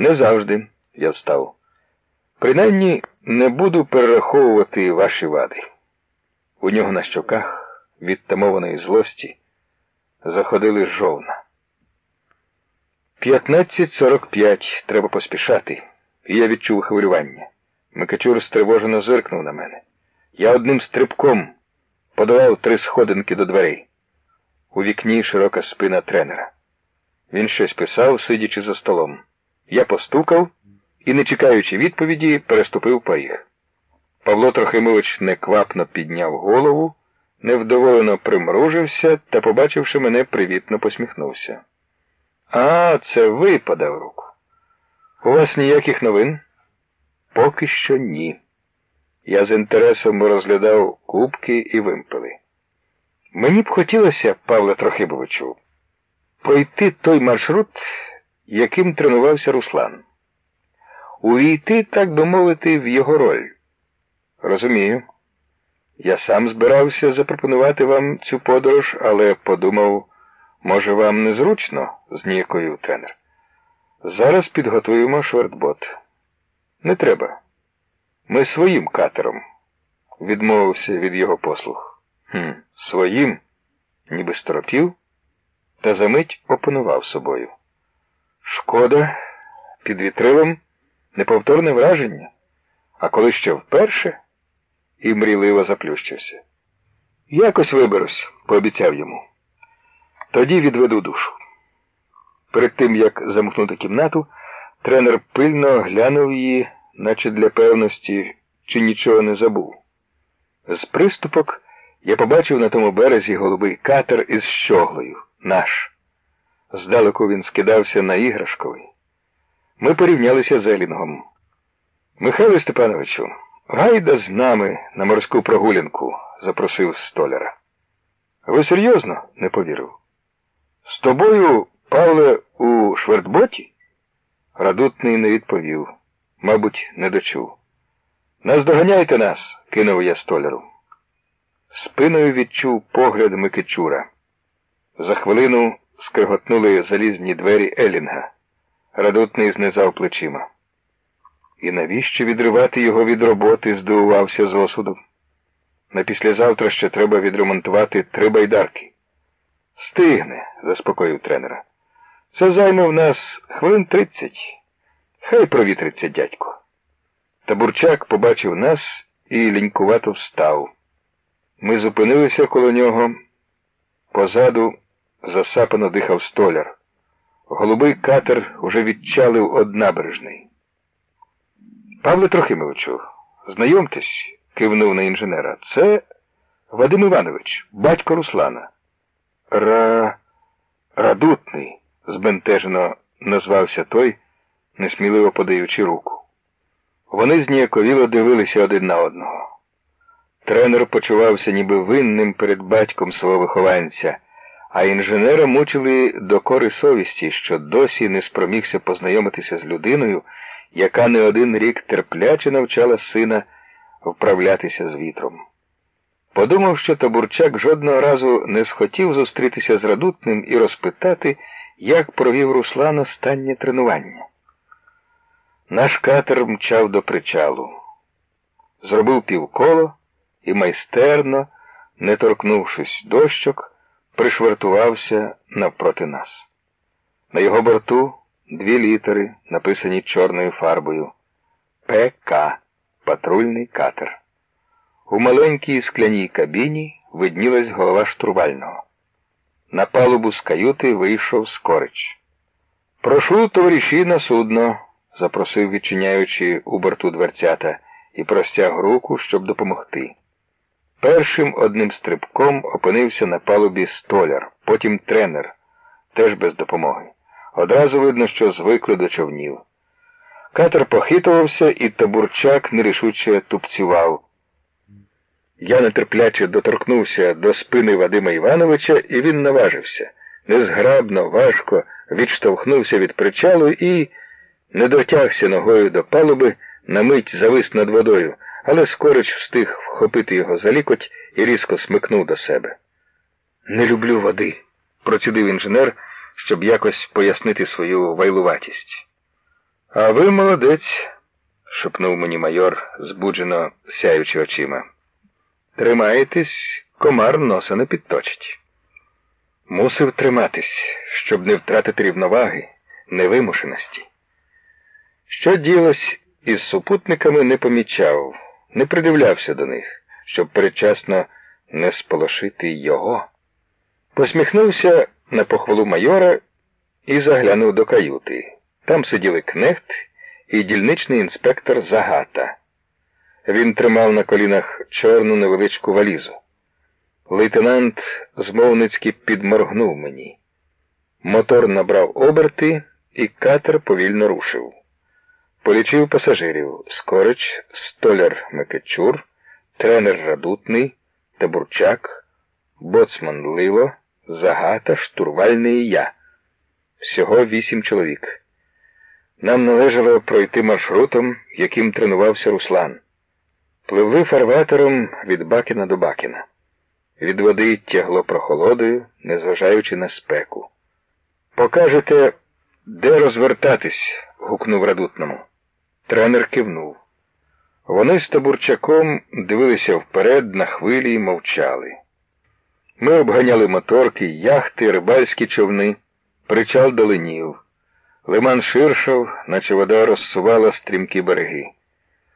Не завжди, я встав. Принаймні не буду перераховувати ваші вади. У нього на щоках від тамованої злості заходили жовна. 15.45 треба поспішати, і я відчув хвилювання. Микачур стривожено зиркнув на мене. Я одним стрибком подавав три сходинки до дверей. У вікні широка спина тренера. Він щось писав, сидячи за столом. Я постукав і, не чекаючи відповіді, переступив поріг. Павло Трохимович неквапно підняв голову, невдоволено примружився та, побачивши мене, привітно посміхнувся. А, це ви подав руку. У вас ніяких новин? Поки що ні. Я з інтересом розглядав кубки і вимпели. Мені б хотілося, Павле Трохимовичу, пройти той маршрут, яким тренувався Руслан. Увійти, так би мовити, в його роль. Розумію. Я сам збирався запропонувати вам цю подорож, але подумав, може, вам незручно, зніякою тренер. Зараз підготуємо швартбот. Не треба. Ми своїм катером, відмовився від його послуг. «Хм, Своїм, ніби сторопів, та за мить опанував собою. Шкода, під вітрилом неповторне враження, а коли ще вперше і мрійливо заплющився. Якось виберусь, пообіцяв йому. Тоді відведу душу. Перед тим, як замкнути кімнату, тренер пильно глянув її, наче для певності, чи нічого не забув. З приступок я побачив на тому березі голубий катер із щоглою, наш. Здалеку він скидався на іграшковий. Ми порівнялися з Елінгом. Михайло Степановичу, гайда з нами на морську прогулянку, запросив столяра. Ви серйозно? не повірив. З тобою, Павле, у швертботі? Радутний не відповів, мабуть, не дочув. Наздоганяйте нас, кинув я столяру. Спиною відчув погляд Микичура. За хвилину скриготнули залізні двері Елінга. Радутний знизав плечима. І навіщо відривати його від роботи, здивувався з осуду. На післязавтра ще треба відремонтувати три байдарки. Стигне, заспокоїв тренера. Це займе в нас хвилин тридцять. Хай провітриться дядько. Табурчак побачив нас і лінькувато встав. Ми зупинилися коло нього. Позаду засапано дихав столяр. Голубий катер уже відчалив од набережний. Павле Трохимовичу, знайомтесь, кивнув на інженера. Це Вадим Іванович, батько Руслана. Ра. Радутний, збентежено назвався той, несміливо подаючи руку. Вони зніяковіло дивилися один на одного. Тренер почувався ніби винним перед батьком свого вихованця, а інженера мучили докори совісті, що досі не спромігся познайомитися з людиною, яка не один рік терпляче навчала сина вправлятися з вітром. Подумав, що табурчак жодного разу не схотів зустрітися з радутним і розпитати, як провів Руслан останнє тренування. Наш катер мчав до причалу, зробив півколо і майстерно, не торкнувшись дощок, пришвартувався навпроти нас. На його борту дві літери, написані чорною фарбою ПК патрульний катер. У маленькій скляній кабіні виднілась голова штурвального. На палубу з каюти вийшов скорич. Прошу, товариші, на судно, запросив, відчиняючи у борту дверцята, і простяг руку, щоб допомогти. Першим одним стрибком опинився на палубі столяр, потім тренер, теж без допомоги. Одразу видно, що звикли до човнів. Катер похитувався, і табурчак нерішуче тупцював. Я нетерпляче доторкнувся до спини Вадима Івановича, і він наважився. Незграбно, важко відштовхнувся від причалу і не дотягся ногою до палуби, на мить завис над водою, але скорич встиг вхопити його за лікоть і різко смикнув до себе. Не люблю води, процідив інженер, щоб якось пояснити свою вайлуватість. А ви молодець, шепнув мені майор, збуджено сяючи очима. Тримаєтесь, комар носа не підточить. Мусив триматись, щоб не втратити рівноваги, невимушеності. Що ділось із супутниками, не помічав, не придивлявся до них, щоб передчасно не сполошити його. Посміхнувся на похвалу майора і заглянув до каюти. Там сиділи кнехт і дільничний інспектор Загата. Він тримав на колінах чорну невеличку валізу. Лейтенант змовницьки підморгнув мені. Мотор набрав оберти, і катер повільно рушив. Полічив пасажирів Скорич, столяр Микичур, тренер Радутний, Табурчак, боцман Лило, Загата, штурвальний і я. Всього вісім чоловік. Нам належало пройти маршрутом, яким тренувався Руслан. Пливли фарватером від Бакіна до Бакіна. Від води тягло прохолодою, незважаючи на спеку. Покажете, де розвертатись? гукнув радутному. Тренер кивнув. Вони з табурчаком дивилися вперед на хвилі і мовчали. Ми обганяли моторки, яхти, рибальські човни, причал доленів. Лиман ширшав, наче вода розсувала стрімкі береги.